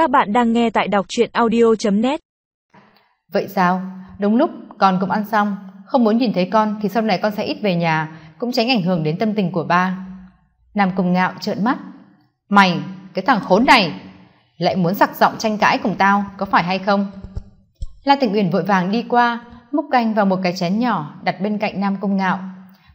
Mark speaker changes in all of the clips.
Speaker 1: Các bạn đang nghe tại đọc truyện audio.net
Speaker 2: Vậy sao? Đúng lúc con cũng ăn xong, không muốn nhìn thấy con thì sau này con sẽ ít về nhà, cũng tránh ảnh hưởng đến tâm tình của ba. Nam Cung Ngạo trợn mắt. Mày, cái thằng khốn này, lại muốn sặc giọng tranh cãi cùng tao, có phải hay không? La Tịnh Uyển vội vàng đi qua, múc canh vào một cái chén nhỏ đặt bên cạnh Nam Cung Ngạo.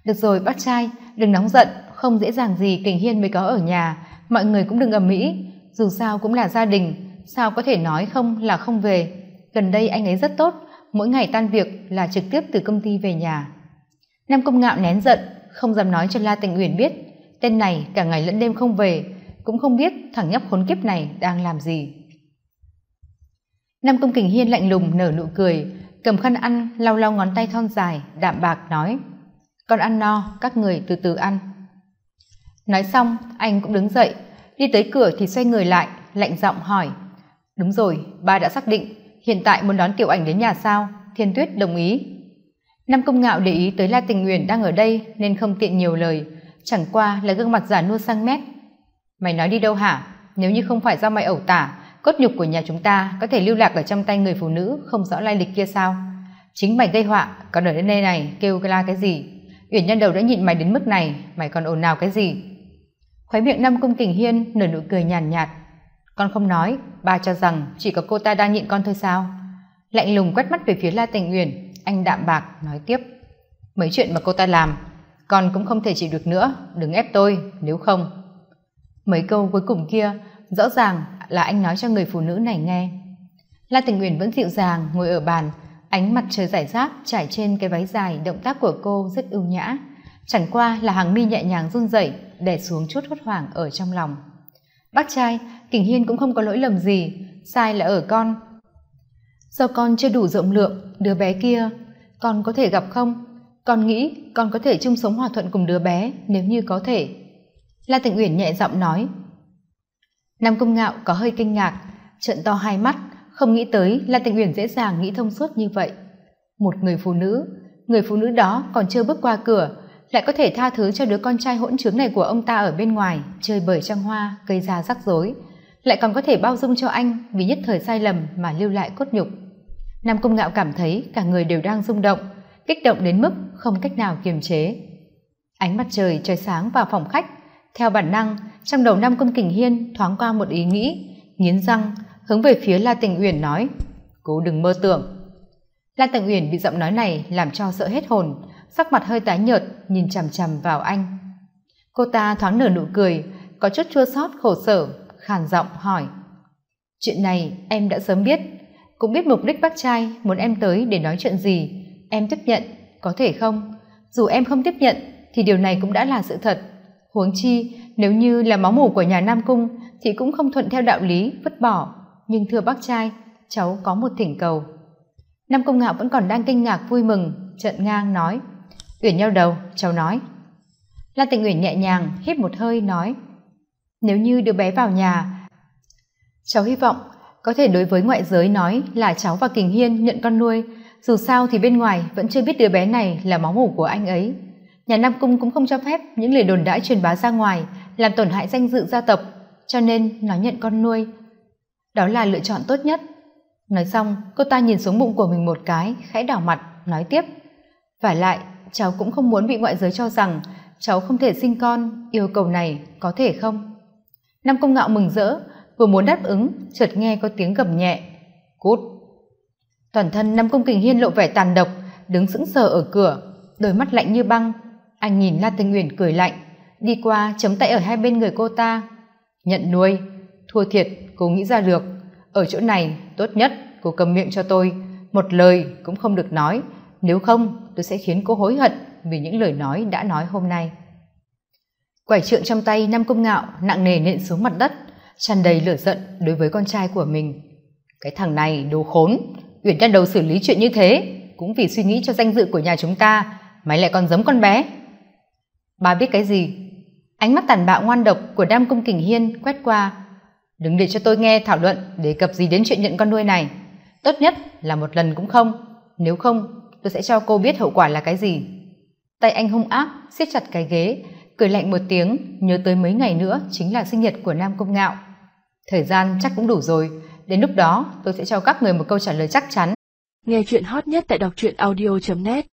Speaker 2: Được rồi, bác trai, đừng nóng giận, không dễ dàng gì Kình Hiên mới có ở nhà, mọi người cũng đừng ầm mỹ dù sao cũng là gia đình, sao có thể nói không là không về. Gần đây anh ấy rất tốt, mỗi ngày tan việc là trực tiếp từ công ty về nhà. Nam công Ngạo nén giận, không dám nói cho La Tịnh Uyển biết, tên này cả ngày lẫn đêm không về, cũng không biết thằng nhóc khốn kiếp này đang làm gì. Nam công Kình Hiên lạnh lùng nở nụ cười, cầm khăn ăn lau lau ngón tay thon dài, đạm bạc nói: "Con ăn no, các người từ từ ăn." Nói xong, anh cũng đứng dậy, đi tới cửa thì xoay người lại, lạnh giọng hỏi: "Đúng rồi, ba đã xác định, hiện tại muốn đón Tiểu Ảnh đến nhà sao?" Thiên Tuyết đồng ý. Nam Công Ngạo để ý tới La Tình nguyện đang ở đây nên không tiện nhiều lời, chẳng qua là gương mặt giả nua sang mét. "Mày nói đi đâu hả? Nếu như không phải do mày ẩu tả, cốt nhục của nhà chúng ta có thể lưu lạc ở trong tay người phụ nữ không rõ lai lịch kia sao? Chính mày gây họa, còn ở đến nơi này kêu la cái gì? Uyển Nhân đầu đã nhịn mày đến mức này, mày còn ồn nào cái gì?" Khóe miệng năm cung kình hiên nở nụ cười nhàn nhạt, nhạt con không nói ba cho rằng chỉ có cô ta đang nhịn con thôi sao? Lạnh lùng quét mắt về phía la tình uyển anh đạm bạc nói tiếp. Mấy chuyện mà cô ta làm con cũng không thể chịu được nữa đừng ép tôi nếu không. Mấy câu cuối cùng kia rõ ràng là anh nói cho người phụ nữ này nghe. La tình uyển vẫn dịu dàng ngồi ở bàn ánh mặt trời rải rác trải trên cái váy dài động tác của cô rất ưu nhã chẳng qua là hàng mi nhẹ nhàng run rẩy để xuống chút hốt hoảng ở trong lòng. Bác trai, kình hiên cũng không có lỗi lầm gì, sai là ở con. Do con chưa đủ rộng lượng, đứa bé kia, con có thể gặp không? Con nghĩ con có thể chung sống hòa thuận cùng đứa bé nếu như có thể. La tịnh uyển nhẹ giọng nói. Nam công ngạo có hơi kinh ngạc, trợn to hai mắt, không nghĩ tới la tịnh uyển dễ dàng nghĩ thông suốt như vậy. Một người phụ nữ, người phụ nữ đó còn chưa bước qua cửa lại có thể tha thứ cho đứa con trai hỗn trướng này của ông ta ở bên ngoài, chơi bời trăng hoa, gây ra rắc rối. Lại còn có thể bao dung cho anh vì nhất thời sai lầm mà lưu lại cốt nhục. Nam công ngạo cảm thấy cả người đều đang rung động, kích động đến mức không cách nào kiềm chế. Ánh mặt trời trời sáng vào phòng khách, theo bản năng, trong đầu nam công kình hiên thoáng qua một ý nghĩ, nghiến răng, hướng về phía la tình uyển nói, cố đừng mơ tưởng. La tình uyển bị giọng nói này làm cho sợ hết hồn sắc mặt hơi tái nhợt, nhìn chằm chằm vào anh. Cô ta thoáng nở nụ cười, có chút chua xót, khổ sở, khàn giọng hỏi. Chuyện này em đã sớm biết. Cũng biết mục đích bác trai muốn em tới để nói chuyện gì. Em tiếp nhận, có thể không? Dù em không tiếp nhận, thì điều này cũng đã là sự thật. Huống chi, nếu như là máu mủ của nhà nam cung, thì cũng không thuận theo đạo lý, vứt bỏ. Nhưng thưa bác trai, cháu có một thỉnh cầu. Nam cung ngạo vẫn còn đang kinh ngạc vui mừng trận ngang nói uyển nhau đầu, cháu nói. Lan tình uyển nhẹ nhàng, hít một hơi, nói. Nếu như đứa bé vào nhà, cháu hy vọng có thể đối với ngoại giới nói là cháu và kình hiên nhận con nuôi. Dù sao thì bên ngoài vẫn chưa biết đứa bé này là máu mủ của anh ấy. Nhà nam cung cũng không cho phép những lời đồn đãi truyền bá ra ngoài, làm tổn hại danh dự gia tộc, cho nên nó nhận con nuôi. Đó là lựa chọn tốt nhất. Nói xong, cô ta nhìn xuống bụng của mình một cái, khẽ đảo mặt, nói tiếp. Và lại cháu cũng không muốn bị ngoại giới cho rằng cháu không thể sinh con, yêu cầu này có thể không? Nam công ngạo mừng rỡ, vừa muốn đáp ứng, chợt nghe có tiếng gầm nhẹ. Cút! Toàn thân nam công kình hiên lộ vẻ tàn độc, đứng sững sờ ở cửa, đôi mắt lạnh như băng. Anh nhìn la tinh uyển cười lạnh, đi qua chấm tay ở hai bên người cô ta. Nhận nuôi, thua thiệt, cô nghĩ ra được. Ở chỗ này, tốt nhất cô cầm miệng cho tôi. Một lời cũng không được nói nếu không, tôi sẽ khiến cô hối hận vì những lời nói đã nói hôm nay. Quải trượng trong tay năm công ngạo nặng nề nện xuống mặt đất, tràn đầy lửa giận đối với con trai của mình. Cái thằng này đồ khốn, uyển đan đầu xử lý chuyện như thế, cũng vì suy nghĩ cho danh dự của nhà chúng ta, mày lại còn giống con bé. Bà biết cái gì? Ánh mắt tàn bạo ngoan độc của đam công kình hiên quét qua. Đừng để cho tôi nghe thảo luận đề cập gì đến chuyện nhận con nuôi này. Tốt nhất là một lần cũng không, nếu không tôi sẽ cho cô biết hậu quả là cái gì. Tay anh hung ác, siết chặt cái ghế, cười lạnh một tiếng, nhớ tới mấy ngày nữa chính là sinh nhật của nam công ngạo. Thời gian chắc cũng đủ rồi, đến lúc đó tôi sẽ cho các người một câu trả lời chắc chắn.
Speaker 3: Nghe chuyện hot nhất tại đọc truyện audio net.